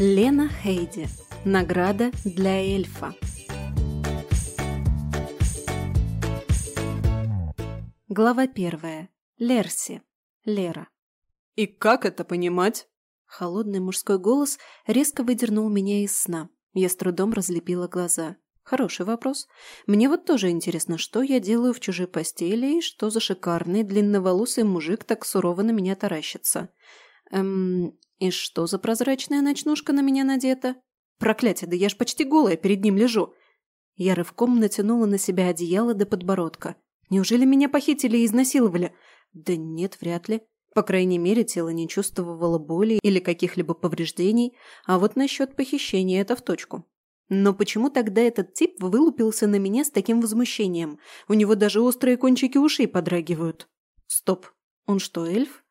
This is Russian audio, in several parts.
Лена Хейди. Награда для эльфа. Глава первая. Лерси. Лера. «И как это понимать?» Холодный мужской голос резко выдернул меня из сна. Я с трудом разлепила глаза. Хороший вопрос. Мне вот тоже интересно, что я делаю в чужой постели и что за шикарный длинноволосый мужик так сурово на меня таращится. Эм, и что за прозрачная ночнушка на меня надета? Проклятие, да я ж почти голая перед ним лежу. Я рывком натянула на себя одеяло до подбородка. Неужели меня похитили и изнасиловали? Да нет, вряд ли. По крайней мере, тело не чувствовало боли или каких-либо повреждений, а вот насчет похищения это в точку. Но почему тогда этот тип вылупился на меня с таким возмущением? У него даже острые кончики ушей подрагивают. Стоп, он что, эльф?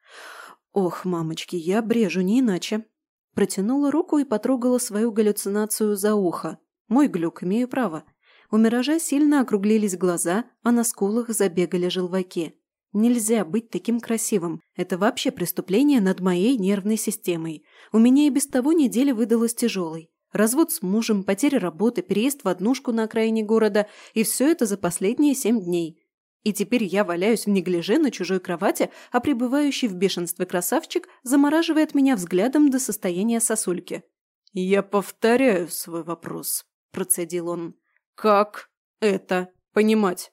Ох, мамочки, я брежу не иначе. Протянула руку и потрогала свою галлюцинацию за ухо. Мой глюк, имею право. У миража сильно округлились глаза, а на скулах забегали желваки. Нельзя быть таким красивым. Это вообще преступление над моей нервной системой. У меня и без того неделя выдалась тяжелой. Развод с мужем, потеря работы, переезд в однушку на окраине города – и все это за последние семь дней. И теперь я валяюсь в неглиже на чужой кровати, а пребывающий в бешенстве красавчик замораживает меня взглядом до состояния сосульки. «Я повторяю свой вопрос», – процедил он. «Как это понимать?»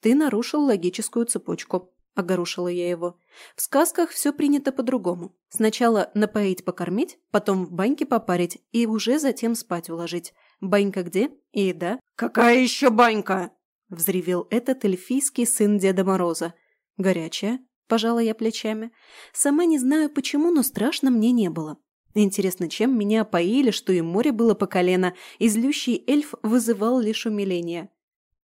«Ты нарушил логическую цепочку», – огорушила я его. «В сказках все принято по-другому. Сначала напоить, покормить, потом в баньке попарить и уже затем спать уложить. Банька где? И еда». «Какая еще банька?» – взревел этот эльфийский сын Деда Мороза. «Горячая?» – пожала я плечами. «Сама не знаю почему, но страшно мне не было. Интересно, чем меня опоили, что и море было по колено, и злющий эльф вызывал лишь умиление.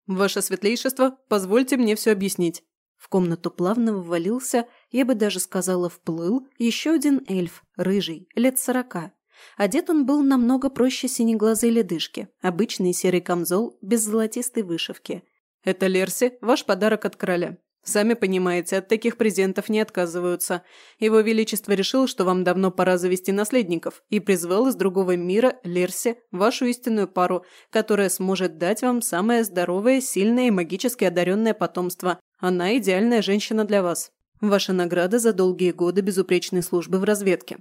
«Ваше светлейшество, позвольте мне все объяснить». В комнату плавно ввалился, я бы даже сказала, вплыл, еще один эльф, рыжий, лет сорока. Одет он был намного проще синеглазой ледышки, обычный серый камзол без золотистой вышивки – «Это Лерси, ваш подарок от короля. Сами понимаете, от таких презентов не отказываются. Его Величество решил, что вам давно пора завести наследников, и призвал из другого мира Лерси, вашу истинную пару, которая сможет дать вам самое здоровое, сильное и магически одаренное потомство. Она идеальная женщина для вас. Ваша награда за долгие годы безупречной службы в разведке».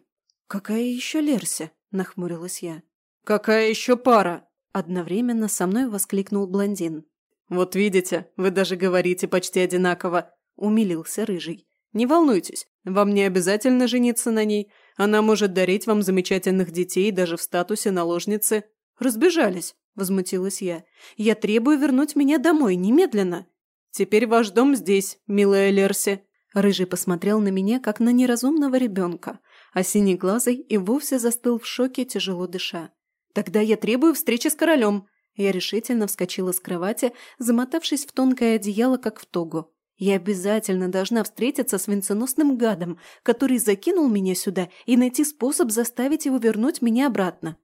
«Какая еще Лерси?» – нахмурилась я. «Какая еще пара?» – одновременно со мной воскликнул блондин. «Вот видите, вы даже говорите почти одинаково», – умилился Рыжий. «Не волнуйтесь, вам не обязательно жениться на ней. Она может дарить вам замечательных детей даже в статусе наложницы». «Разбежались», – возмутилась я. «Я требую вернуть меня домой немедленно». «Теперь ваш дом здесь, милая Лерси». Рыжий посмотрел на меня, как на неразумного ребенка, а синеглазый и вовсе застыл в шоке, тяжело дыша. «Тогда я требую встречи с королем», я решительно вскочила с кровати, замотавшись в тонкое одеяло, как в тогу. Я обязательно должна встретиться с венценосным гадом, который закинул меня сюда, и найти способ заставить его вернуть меня обратно.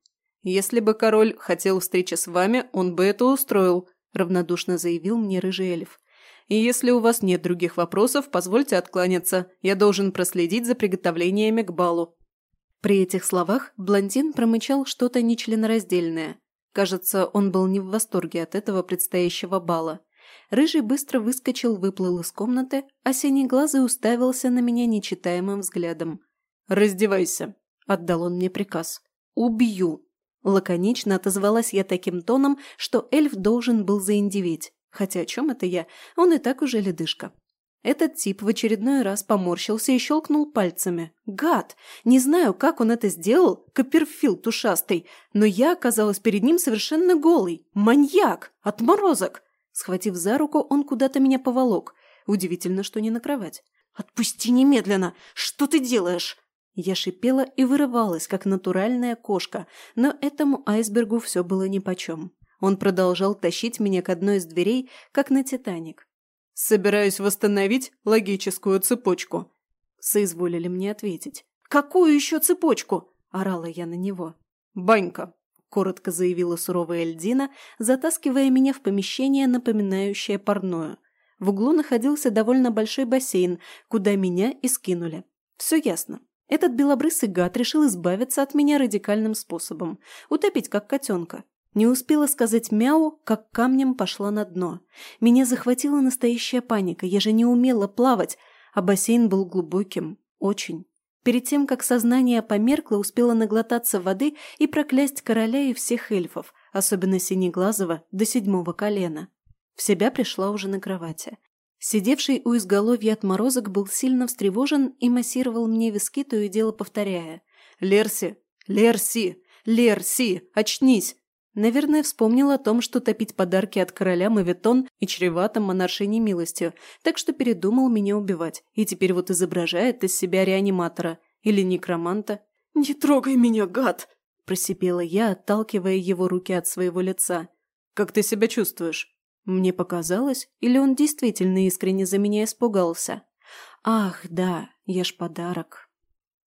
«Если бы король хотел встречи с вами, он бы это устроил», – равнодушно заявил мне рыжий эльф. «И если у вас нет других вопросов, позвольте откланяться. Я должен проследить за приготовлениями к балу». При этих словах блондин промычал что-то нечленораздельное. Кажется, он был не в восторге от этого предстоящего бала. Рыжий быстро выскочил, выплыл из комнаты, а синеглазый уставился на меня нечитаемым взглядом. «Раздевайся», – отдал он мне приказ. «Убью!» Лаконично отозвалась я таким тоном, что эльф должен был заиндеветь. Хотя о чем это я? Он и так уже ледышка. Этот тип в очередной раз поморщился и щелкнул пальцами. Гад! Не знаю, как он это сделал, Копперфилд ушастый, но я оказалась перед ним совершенно голый. Маньяк! Отморозок! Схватив за руку, он куда-то меня поволок. Удивительно, что не на кровать. «Отпусти немедленно! Что ты делаешь?» Я шипела и вырывалась, как натуральная кошка, но этому айсбергу все было нипочем. Он продолжал тащить меня к одной из дверей, как на «Титаник». «Собираюсь восстановить логическую цепочку», – соизволили мне ответить. «Какую еще цепочку?» – орала я на него. «Банька», – коротко заявила суровая Эльдина, затаскивая меня в помещение, напоминающее парное. В углу находился довольно большой бассейн, куда меня и скинули. Все ясно. Этот белобрысый гад решил избавиться от меня радикальным способом. Утопить, как котенка. Не успела сказать «мяу», как камнем пошла на дно. Меня захватила настоящая паника, я же не умела плавать, а бассейн был глубоким. Очень. Перед тем, как сознание померкло, успела наглотаться воды и проклясть короля и всех эльфов, особенно Синеглазого, до седьмого колена. В себя пришла уже на кровати. Сидевший у изголовья отморозок был сильно встревожен и массировал мне виски, то и дело повторяя. «Лерси! Лерси! Лерси! Очнись! Наверное, вспомнил о том, что топить подарки от короля Мавитон и чревато монаршей немилостью, так что передумал меня убивать, и теперь вот изображает из себя реаниматора или некроманта. «Не трогай меня, гад!» – просипела я, отталкивая его руки от своего лица. «Как ты себя чувствуешь?» Мне показалось, или он действительно искренне за меня испугался? «Ах, да, я ж подарок».